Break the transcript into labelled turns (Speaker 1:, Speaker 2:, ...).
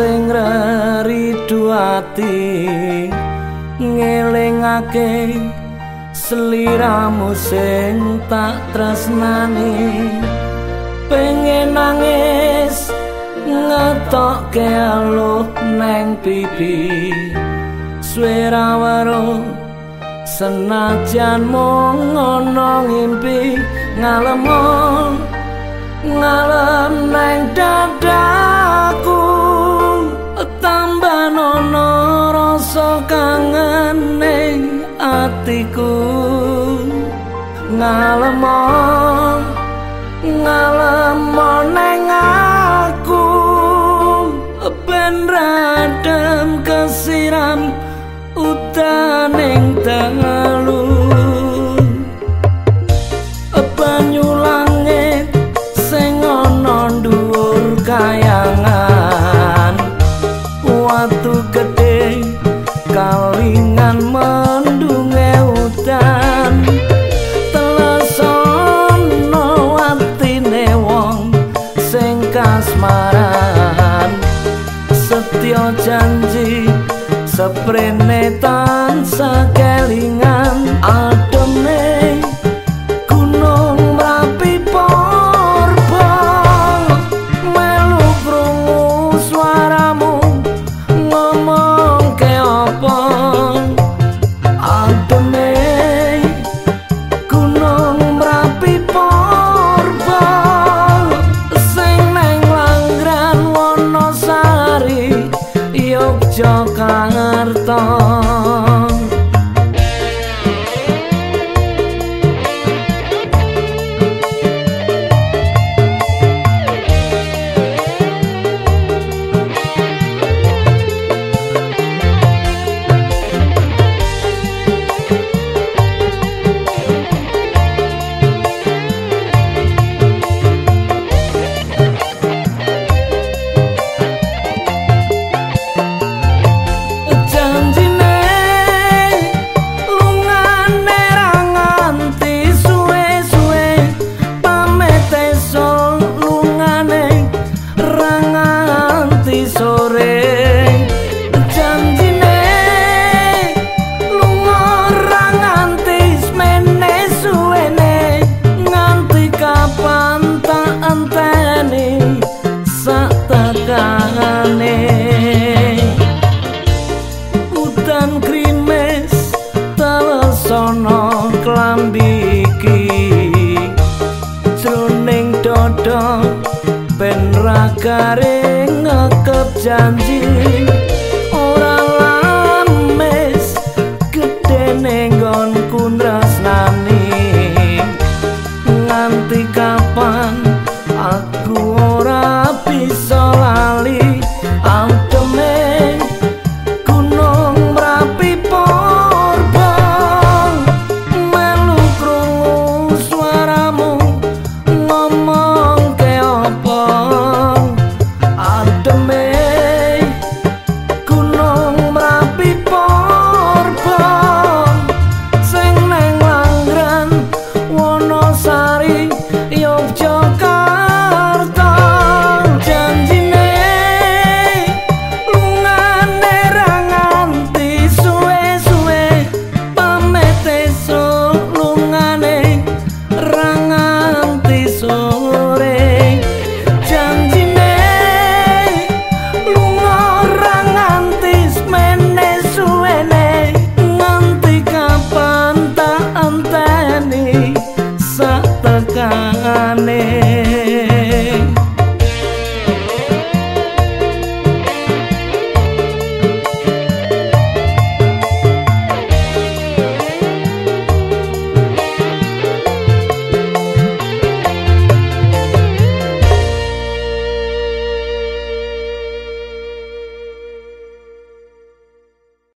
Speaker 1: sing ridu ati ngelingake seliramu sing tak tresnani. Pengen nangis ngetokke aluh neng pipi. Swara waro senajan mung ana ngimpi ngalem ngalem neng dadaku kangen ning atiku. Ngalem ngalem neng aku. Ben radem kesiram utaning dalu banyu langit sing ana dhuwur kayangan seprene tansah kelingan ademe gunung merapi porba melu krungu suaramu ngomong ke apa? Ademe gunung merapi porba sing neng langgran wonosari Yogyakarta sono klambi iki. Jroning dodho ben rakare ngekep janji. Ora lames gedene nggonku nresnani nganti